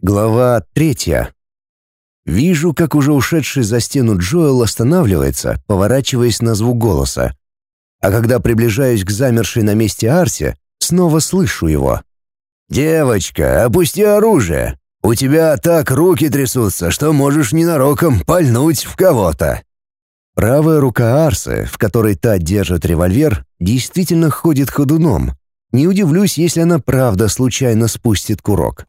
Глава третья. Вижу, как уже ушедший за стену Джоэл останавливается, поворачиваясь на звук голоса. А когда приближаюсь к замершей на месте Арсе, снова слышу его. «Девочка, опусти оружие. У тебя так руки трясутся, что можешь ненароком пальнуть в кого-то». Правая рука Арсы, в которой та держит револьвер, действительно ходит ходуном. Не удивлюсь, если она правда случайно спустит курок.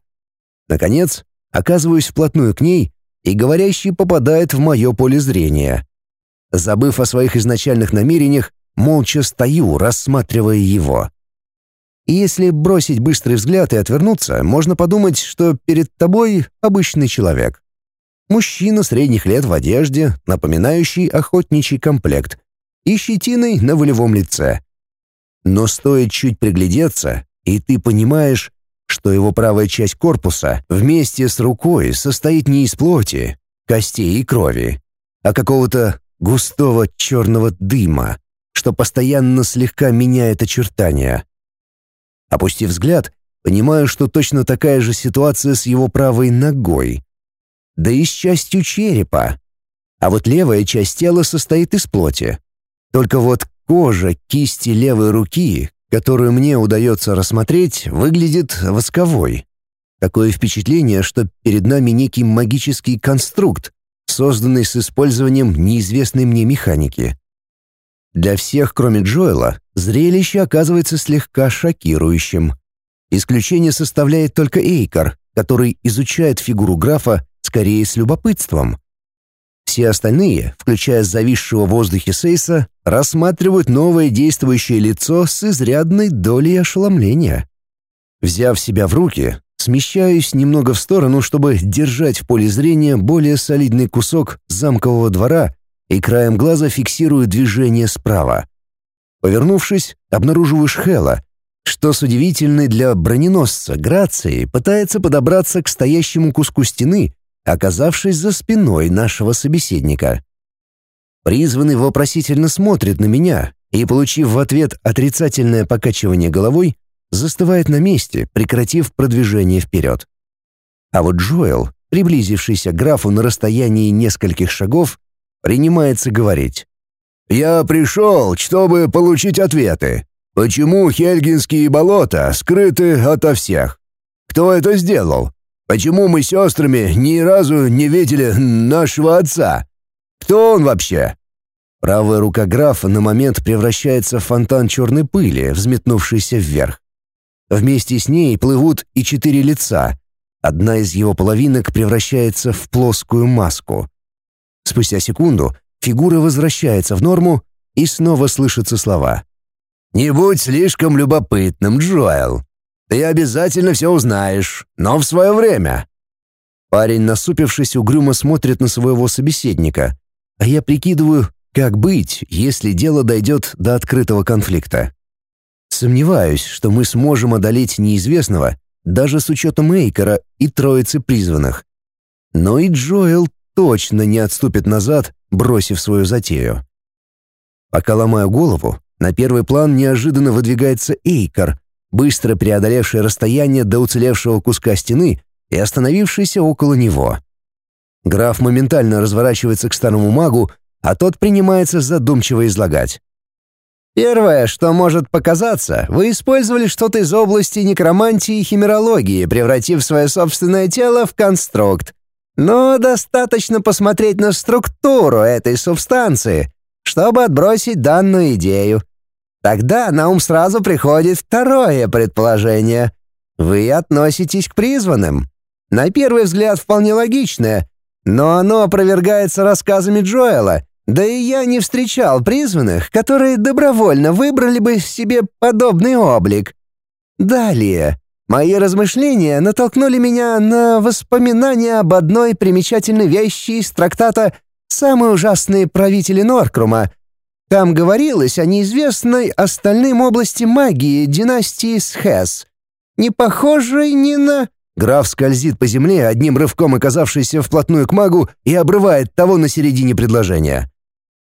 Наконец, оказываюсь вплотную к ней, и говорящий попадает в мое поле зрения. Забыв о своих изначальных намерениях, молча стою, рассматривая его. И если бросить быстрый взгляд и отвернуться, можно подумать, что перед тобой обычный человек. Мужчина средних лет в одежде, напоминающий охотничий комплект, и щетиной на волевом лице. Но стоит чуть приглядеться, и ты понимаешь, что его правая часть корпуса вместе с рукой состоит не из плоти, костей и крови, а какого-то густого черного дыма, что постоянно слегка меняет очертания. Опустив взгляд, понимаю, что точно такая же ситуация с его правой ногой. Да и с частью черепа. А вот левая часть тела состоит из плоти. Только вот кожа кисти левой руки которую мне удается рассмотреть, выглядит восковой. Такое впечатление, что перед нами некий магический конструкт, созданный с использованием неизвестной мне механики. Для всех, кроме Джоэла, зрелище оказывается слегка шокирующим. Исключение составляет только Эйкар, который изучает фигуру графа скорее с любопытством. Все остальные, включая зависшего в воздухе Сейса, рассматривают новое действующее лицо с изрядной долей ошеломления. Взяв себя в руки, смещаюсь немного в сторону, чтобы держать в поле зрения более солидный кусок замкового двора и краем глаза фиксирую движение справа. Повернувшись, обнаруживаю Шхела, что с удивительной для броненосца грацией пытается подобраться к стоящему куску стены оказавшись за спиной нашего собеседника. Призванный вопросительно смотрит на меня и, получив в ответ отрицательное покачивание головой, застывает на месте, прекратив продвижение вперед. А вот Джоэл, приблизившийся к графу на расстоянии нескольких шагов, принимается говорить. «Я пришел, чтобы получить ответы. Почему Хельгинские болота скрыты ото всех? Кто это сделал? Почему мы с сестрами ни разу не видели нашего отца? Кто он вообще?» Правая рука графа на момент превращается в фонтан черной пыли, взметнувшийся вверх. Вместе с ней плывут и четыре лица. Одна из его половинок превращается в плоскую маску. Спустя секунду фигура возвращается в норму, и снова слышатся слова. «Не будь слишком любопытным, Джоэл. Ты обязательно все узнаешь, но в свое время». Парень, насупившись, угрюмо смотрит на своего собеседника, а я прикидываю, как быть, если дело дойдет до открытого конфликта. Сомневаюсь, что мы сможем одолеть неизвестного, даже с учетом Эйкера и троицы призванных. Но и Джоэл точно не отступит назад, бросив свою затею. Пока ломаю голову, на первый план неожиданно выдвигается Эйкер, быстро преодолевший расстояние до уцелевшего куска стены и остановившийся около него. Граф моментально разворачивается к старому магу, а тот принимается задумчиво излагать. Первое, что может показаться, вы использовали что-то из области некромантии и химерологии, превратив свое собственное тело в конструкт. Но достаточно посмотреть на структуру этой субстанции, чтобы отбросить данную идею. Тогда на ум сразу приходит второе предположение. Вы относитесь к призванным. На первый взгляд вполне логичное, но оно опровергается рассказами Джоэла, да и я не встречал призванных, которые добровольно выбрали бы себе подобный облик. Далее. Мои размышления натолкнули меня на воспоминания об одной примечательной вещи из трактата «Самые ужасные правители Норкрума», там говорилось о неизвестной остальным области магии династии Схес, не похожей ни на... Граф скользит по земле, одним рывком оказавшийся вплотную к магу, и обрывает того на середине предложения.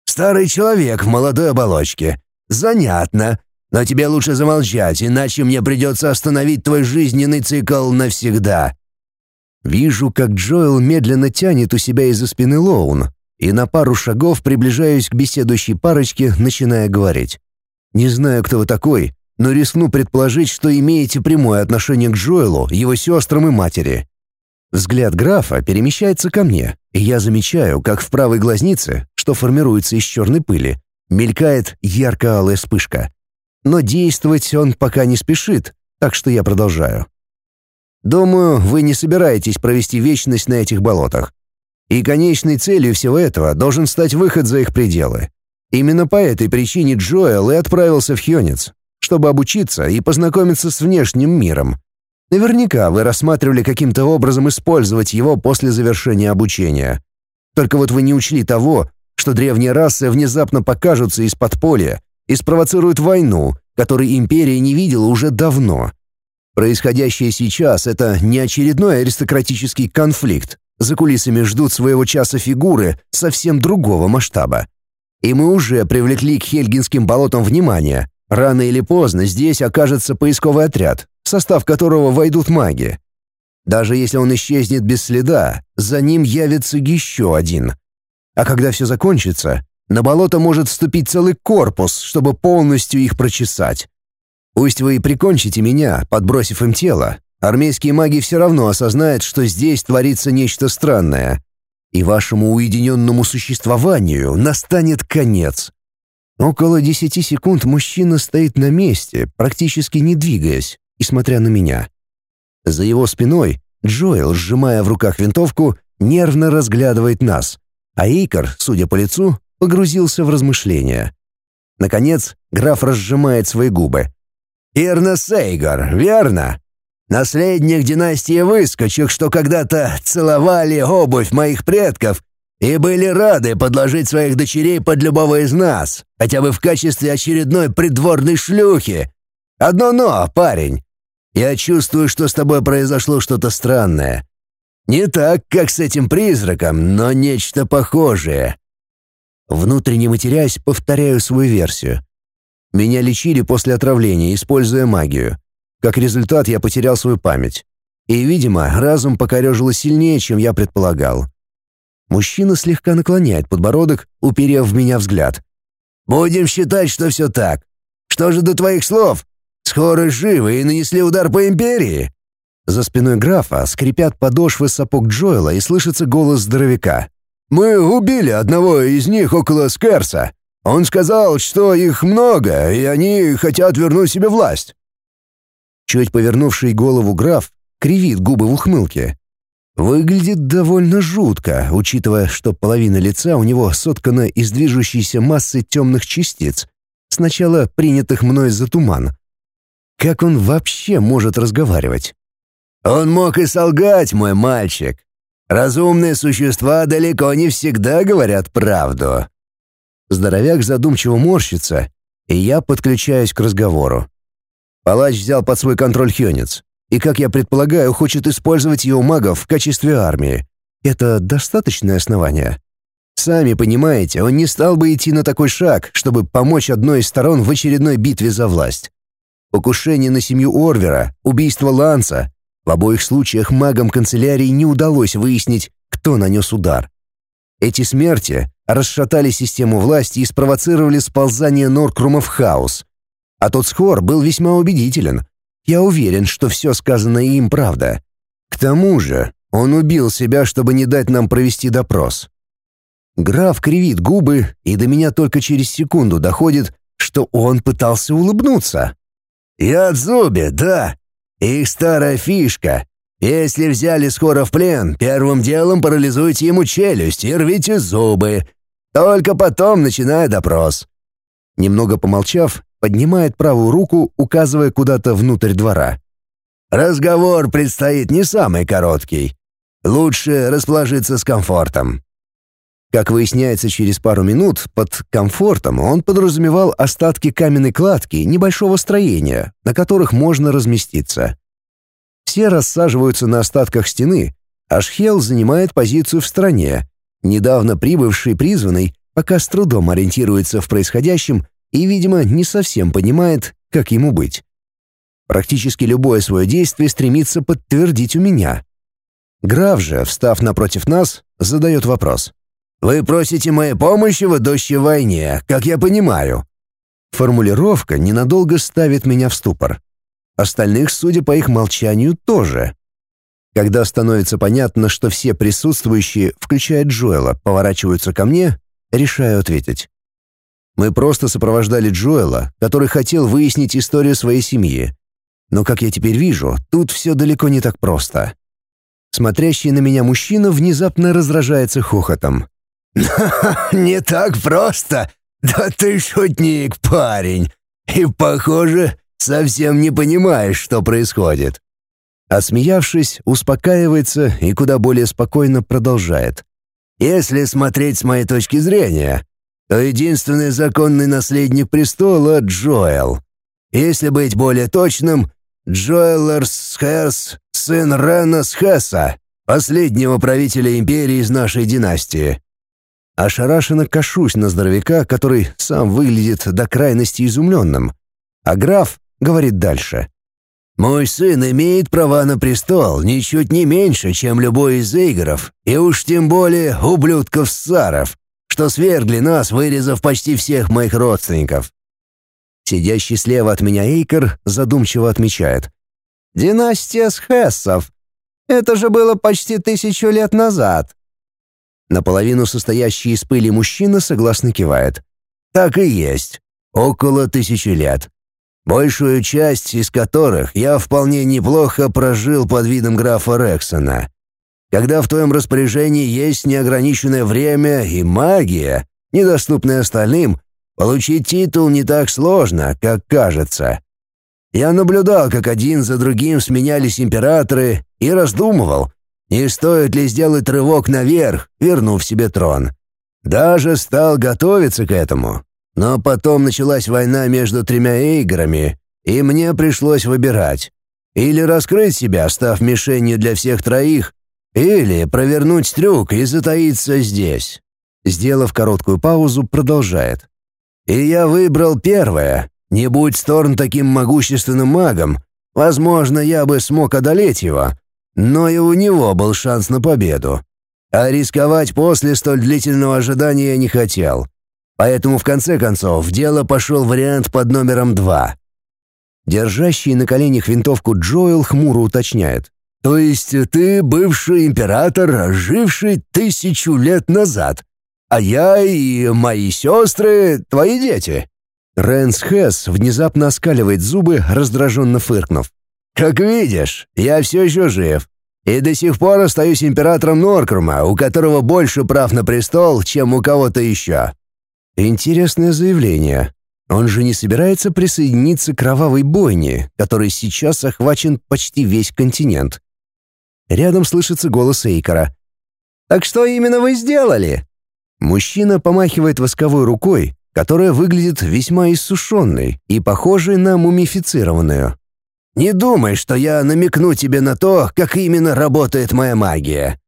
«Старый человек в молодой оболочке. Занятно. Но тебе лучше замолчать, иначе мне придется остановить твой жизненный цикл навсегда». Вижу, как Джоэл медленно тянет у себя из-за спины Лоун, и на пару шагов приближаюсь к беседующей парочке, начиная говорить. «Не знаю, кто вы такой, но рискну предположить, что имеете прямое отношение к Джоэлу, его сестрам и матери». Взгляд графа перемещается ко мне, и я замечаю, как в правой глазнице, что формируется из черной пыли, мелькает ярко-алая вспышка. Но действовать он пока не спешит, так что я продолжаю. Думаю, вы не собираетесь провести вечность на этих болотах. И конечной целью всего этого должен стать выход за их пределы. Именно по этой причине Джоэл и отправился в Хьонец, чтобы обучиться и познакомиться с внешним миром. Наверняка вы рассматривали каким-то образом использовать его после завершения обучения. Только вот вы не учли того, что древние расы внезапно покажутся из подполья и спровоцируют войну, которой империя не видела уже давно. Происходящее сейчас — это не очередной аристократический конфликт. За кулисами ждут своего часа фигуры совсем другого масштаба. И мы уже привлекли к Хельгинским болотам внимание. Рано или поздно здесь окажется поисковый отряд, в состав которого войдут маги. Даже если он исчезнет без следа, за ним явится еще один. А когда все закончится, на болото может вступить целый корпус, чтобы полностью их прочесать. Пусть вы и прикончите меня, подбросив им тело, армейские маги все равно осознают, что здесь творится нечто странное, и вашему уединенному существованию настанет конец. Около десяти секунд мужчина стоит на месте, практически не двигаясь, и смотря на меня. За его спиной Джоэл, сжимая в руках винтовку, нервно разглядывает нас, а Икар, судя по лицу, погрузился в размышления. Наконец, граф разжимает свои губы. Ирна Сейгар, верно? Наследник династии выскочек, что когда-то целовали обувь моих предков и были рады подложить своих дочерей под любого из нас, хотя бы в качестве очередной придворной шлюхи. Одно «но», парень. Я чувствую, что с тобой произошло что-то странное. Не так, как с этим призраком, но нечто похожее. Внутренне матерясь, повторяю свою версию. Меня лечили после отравления, используя магию. Как результат, я потерял свою память. И, видимо, разум покорежило сильнее, чем я предполагал. Мужчина слегка наклоняет подбородок, уперев в меня взгляд. «Будем считать, что все так. Что же до твоих слов? Скоро живы и нанесли удар по Империи?» За спиной графа скрипят подошвы сапог Джоэла и слышится голос здоровяка. «Мы убили одного из них около Скерса. Он сказал, что их много, и они хотят вернуть себе власть». Чуть повернувший голову граф кривит губы в ухмылке. Выглядит довольно жутко, учитывая, что половина лица у него соткана из движущейся массы темных частиц, сначала принятых мной за туман. Как он вообще может разговаривать? «Он мог и солгать, мой мальчик. Разумные существа далеко не всегда говорят правду», Здоровяк задумчиво морщится, и я подключаюсь к разговору. Палач взял под свой контроль Хёнец, и, как я предполагаю, хочет использовать его магов в качестве армии. Это достаточное основание? Сами понимаете, он не стал бы идти на такой шаг, чтобы помочь одной из сторон в очередной битве за власть. Покушение на семью Орвера, убийство Ланса. В обоих случаях магам канцелярии не удалось выяснить, кто нанес удар. Эти смерти расшатали систему власти и спровоцировали сползание Норкрума в хаос. А тот схор был весьма убедителен. Я уверен, что все сказанное им правда. К тому же он убил себя, чтобы не дать нам провести допрос. Граф кривит губы, и до меня только через секунду доходит, что он пытался улыбнуться. «Я Зуби, да. Их старая фишка. Если взяли скоро в плен, первым делом парализуйте ему челюсть и рвите зубы. Только потом начинаю допрос». Немного помолчав, поднимает правую руку, указывая куда-то внутрь двора. «Разговор предстоит не самый короткий. Лучше расположиться с комфортом». Как выясняется через пару минут, под комфортом он подразумевал остатки каменной кладки небольшого строения, на которых можно разместиться. Все рассаживаются на остатках стены, а Шхел занимает позицию в стороне. Недавно прибывший призванный пока с трудом ориентируется в происходящем и, видимо, не совсем понимает, как ему быть. Практически любое свое действие стремится подтвердить у меня. Граф же, встав напротив нас, задает вопрос. «Вы просите моей помощи в идущей войне, как я понимаю». Формулировка ненадолго ставит меня в ступор. Остальных, судя по их молчанию, тоже. Когда становится понятно, что все присутствующие, включая Джоэла, поворачиваются ко мне, решаю ответить. Мы просто сопровождали Джоэла, который хотел выяснить историю своей семьи. Но, как я теперь вижу, тут все далеко не так просто. Смотрящий на меня мужчина внезапно раздражается хохотом. «Не так просто! Да ты шутник, парень! И, похоже, совсем не понимаешь, что происходит!» Осмеявшись, успокаивается и куда более спокойно продолжает. «Если смотреть с моей точки зрения, то единственный законный наследник престола — Джоэл. Если быть более точным, Джоэл Эрсхерс, сын Рена Схесса, последнего правителя империи из нашей династии. Ошарашенно кашусь на здоровяка, который сам выглядит до крайности изумленным. А граф говорит дальше. Мой сын имеет права на престол ничуть не меньше, чем любой из Эйгоров, и уж тем более ублюдков-саров, что свергли нас, вырезав почти всех моих родственников. Сидящий слева от меня Эйкер задумчиво отмечает. «Династия Схессов. Это же было почти тысячу лет назад». Наполовину состоящий из пыли мужчина согласно кивает. «Так и есть. Около тысячи лет большую часть из которых я вполне неплохо прожил под видом графа Рексона. Когда в твоем распоряжении есть неограниченное время и магия, недоступная остальным, получить титул не так сложно, как кажется. Я наблюдал, как один за другим сменялись императоры, и раздумывал, не стоит ли сделать рывок наверх, вернув себе трон. Даже стал готовиться к этому, но потом началась война между тремя Эйгорами, и мне пришлось выбирать. Или раскрыть себя, став мишенью для всех троих, или провернуть трюк и затаиться здесь. Сделав короткую паузу, продолжает. И я выбрал первое. Не будь Сторн таким могущественным магом, возможно, я бы смог одолеть его, но и у него был шанс на победу. А рисковать после столь длительного ожидания я не хотел. Поэтому в конце концов в дело пошел вариант под номером два. Держащий на коленях винтовку Джоэл хмуро уточняет. «То есть ты бывший император, живший тысячу лет назад, а я и мои сестры — твои дети?» Рэнс Хэс внезапно оскаливает зубы, раздраженно фыркнув. «Как видишь, я все еще жив, и до сих пор остаюсь императором Норкрума, у которого больше прав на престол, чем у кого-то еще. Интересное заявление. Он же не собирается присоединиться к кровавой бойне, которой сейчас охвачен почти весь континент. Рядом слышится голос Эйкора. «Так что именно вы сделали?» Мужчина помахивает восковой рукой, которая выглядит весьма иссушенной и похожей на мумифицированную. «Не думай, что я намекну тебе на то, как именно работает моя магия».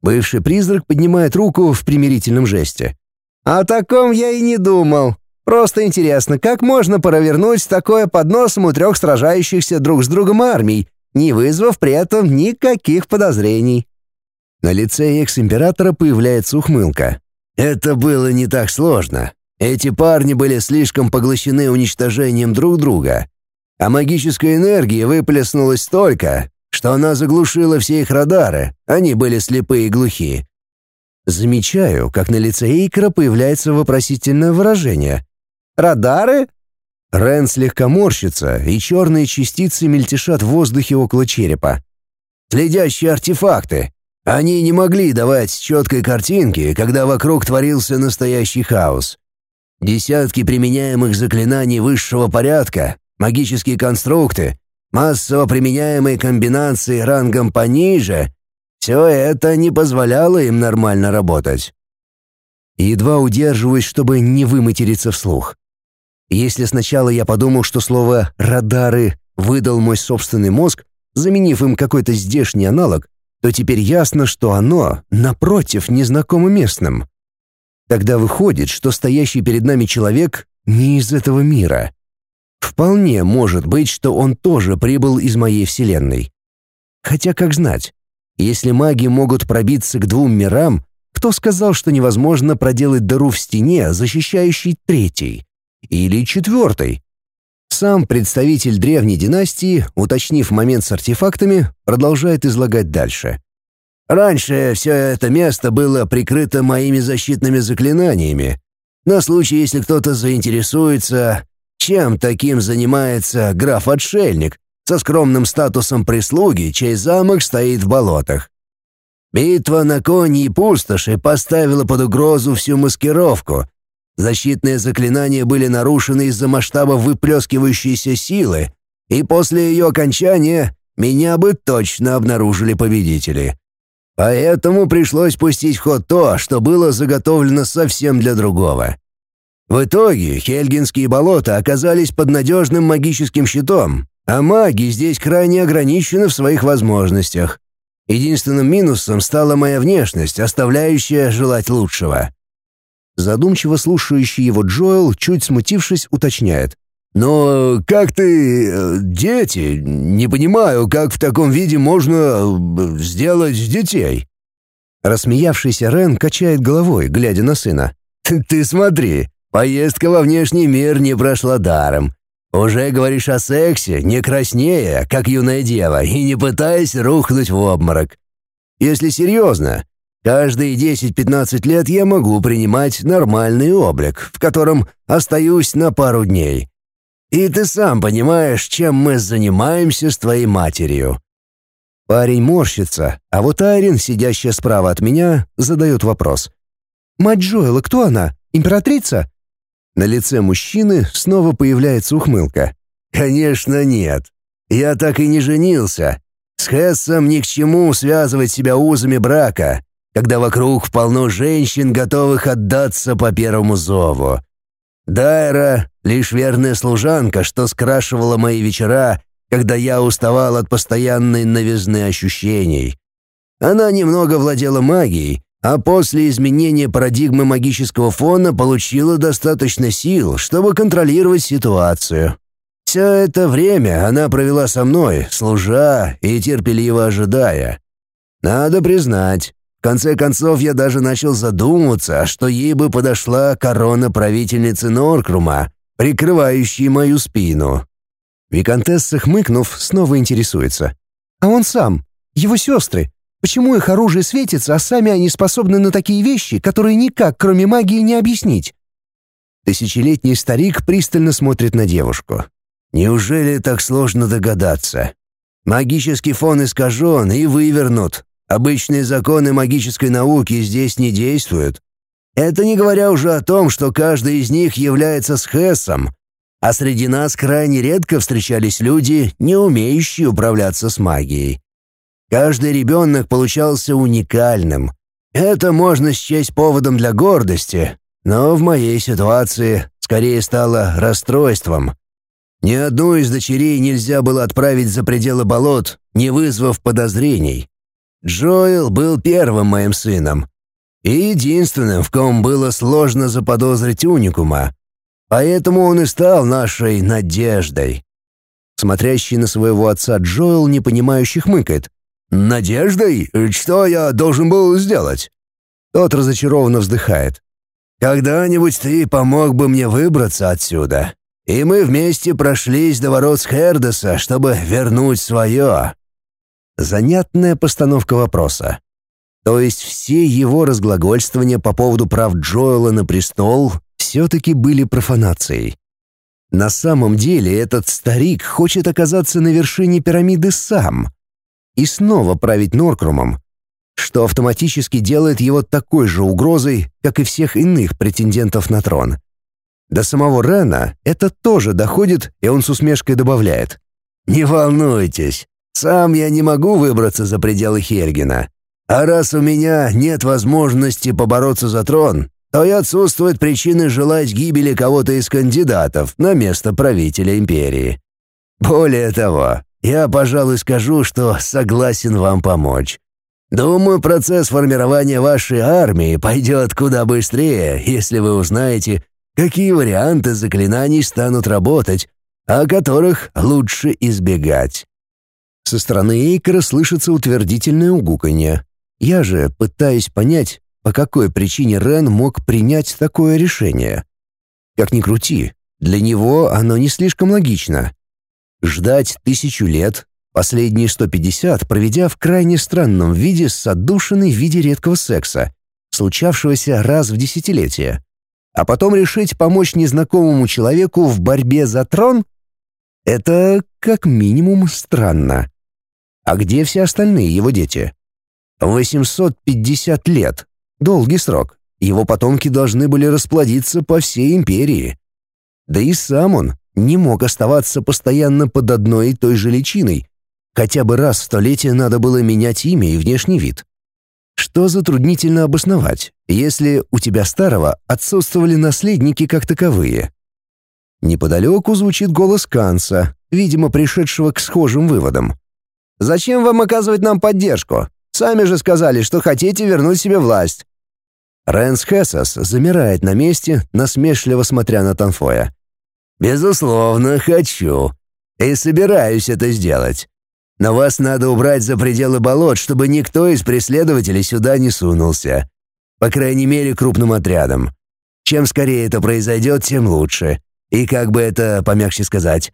Бывший призрак поднимает руку в примирительном жесте. О таком я и не думал. Просто интересно, как можно провернуть такое под носом у трех сражающихся друг с другом армий, не вызвав при этом никаких подозрений. На лице экс-императора появляется ухмылка. Это было не так сложно. Эти парни были слишком поглощены уничтожением друг друга. А магической энергии выплеснулось столько, что она заглушила все их радары, они были слепы и глухи. Замечаю, как на лице Эйкера появляется вопросительное выражение. «Радары?» Рен слегка морщится, и черные частицы мельтешат в воздухе около черепа. «Следящие артефакты. Они не могли давать четкой картинки, когда вокруг творился настоящий хаос. Десятки применяемых заклинаний высшего порядка, магические конструкты, массово применяемые комбинации рангом пониже все это не позволяло им нормально работать. Едва удерживаюсь, чтобы не выматериться вслух. Если сначала я подумал, что слово «радары» выдал мой собственный мозг, заменив им какой-то здешний аналог, то теперь ясно, что оно, напротив, незнакомо местным. Тогда выходит, что стоящий перед нами человек не из этого мира. Вполне может быть, что он тоже прибыл из моей вселенной. Хотя, как знать, Если маги могут пробиться к двум мирам, кто сказал, что невозможно проделать дыру в стене, защищающей третий? Или четвертый? Сам представитель древней династии, уточнив момент с артефактами, продолжает излагать дальше. Раньше все это место было прикрыто моими защитными заклинаниями. На случай, если кто-то заинтересуется, чем таким занимается граф-отшельник со скромным статусом прислуги, чей замок стоит в болотах. Битва на коне и пустоши поставила под угрозу всю маскировку. Защитные заклинания были нарушены из-за масштаба выплескивающейся силы, и после ее окончания меня бы точно обнаружили победители. Поэтому пришлось пустить в ход то, что было заготовлено совсем для другого. В итоге Хельгинские болота оказались под надежным магическим щитом, а маги здесь крайне ограничены в своих возможностях. Единственным минусом стала моя внешность, оставляющая желать лучшего. Задумчиво слушающий его Джоэл, чуть смутившись, уточняет. «Но как ты... Э, дети? Не понимаю, как в таком виде можно э, сделать детей?» Рассмеявшийся Рен качает головой, глядя на сына. «Ты смотри, поездка во внешний мир не прошла даром. Уже говоришь о сексе, не краснея, как юная дева, и не пытаясь рухнуть в обморок. Если серьезно, Каждые 10-15 лет я могу принимать нормальный облик, в котором остаюсь на пару дней. И ты сам понимаешь, чем мы занимаемся с твоей матерью». Парень морщится, а вот Айрин, сидящая справа от меня, задает вопрос. «Мать Джоэла, кто она? Императрица?» На лице мужчины снова появляется ухмылка. «Конечно нет. Я так и не женился. С Хессом ни к чему связывать себя узами брака, когда вокруг полно женщин, готовых отдаться по первому зову. Дайра — лишь верная служанка, что скрашивала мои вечера, когда я уставал от постоянной новизны ощущений. Она немного владела магией, а после изменения парадигмы магического фона получила достаточно сил, чтобы контролировать ситуацию. Все это время она провела со мной, служа и терпеливо ожидая. Надо признать, в конце концов, я даже начал задумываться, что ей бы подошла корона правительницы Норкрума, прикрывающей мою спину. Викантесса, хмыкнув, снова интересуется. «А он сам? Его сестры? Почему их оружие светится, а сами они способны на такие вещи, которые никак, кроме магии, не объяснить?» Тысячелетний старик пристально смотрит на девушку. «Неужели так сложно догадаться? Магический фон искажен и вывернут, Обычные законы магической науки здесь не действуют. Это не говоря уже о том, что каждый из них является схессом, а среди нас крайне редко встречались люди, не умеющие управляться с магией. Каждый ребенок получался уникальным. Это можно счесть поводом для гордости, но в моей ситуации скорее стало расстройством. Ни одну из дочерей нельзя было отправить за пределы болот, не вызвав подозрений. Джоэл был первым моим сыном и единственным, в ком было сложно заподозрить уникума, поэтому он и стал нашей надеждой. Смотрящий на своего отца Джоэл непонимающе хмыкает. «Надеждой? Что я должен был сделать?» Тот разочарованно вздыхает. «Когда-нибудь ты помог бы мне выбраться отсюда, и мы вместе прошлись до ворот Схердеса, чтобы вернуть свое. Занятная постановка вопроса. То есть все его разглагольствования по поводу прав Джоэла на престол все-таки были профанацией. На самом деле этот старик хочет оказаться на вершине пирамиды сам и снова править Норкрумом, что автоматически делает его такой же угрозой, как и всех иных претендентов на трон. До самого Рена это тоже доходит, и он с усмешкой добавляет. «Не волнуйтесь, сам я не могу выбраться за пределы Хельгена. А раз у меня нет возможности побороться за трон, то и отсутствуют причины желать гибели кого-то из кандидатов на место правителя империи. Более того, я, пожалуй, скажу, что согласен вам помочь. Думаю, процесс формирования вашей армии пойдет куда быстрее, если вы узнаете, какие варианты заклинаний станут работать, а которых лучше избегать. Со стороны Эйкера слышится утвердительное угуканье. Я же пытаюсь понять, по какой причине Рен мог принять такое решение. Как ни крути, для него оно не слишком логично. Ждать тысячу лет, последние 150 проведя в крайне странном виде с отдушиной в виде редкого секса, случавшегося раз в десятилетие, а потом решить помочь незнакомому человеку в борьбе за трон — это как минимум странно. А где все остальные его дети? 850 лет. Долгий срок. Его потомки должны были расплодиться по всей империи. Да и сам он не мог оставаться постоянно под одной и той же личиной. Хотя бы раз в столетие надо было менять имя и внешний вид. Что затруднительно обосновать, если у тебя старого отсутствовали наследники как таковые? Неподалеку звучит голос Канца, видимо, пришедшего к схожим выводам. «Зачем вам оказывать нам поддержку? Сами же сказали, что хотите вернуть себе власть». Рэнс Хессас замирает на месте, насмешливо смотря на Танфоя. «Безусловно, хочу. И собираюсь это сделать. Но вас надо убрать за пределы болот, чтобы никто из преследователей сюда не сунулся. По крайней мере, крупным отрядом. Чем скорее это произойдет, тем лучше. И как бы это помягче сказать,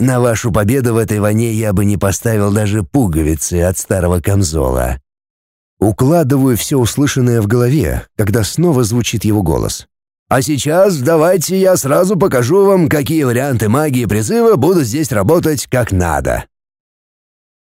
на вашу победу в этой войне я бы не поставил даже пуговицы от старого камзола. Укладываю все услышанное в голове, когда снова звучит его голос. А сейчас давайте я сразу покажу вам, какие варианты магии призыва будут здесь работать как надо.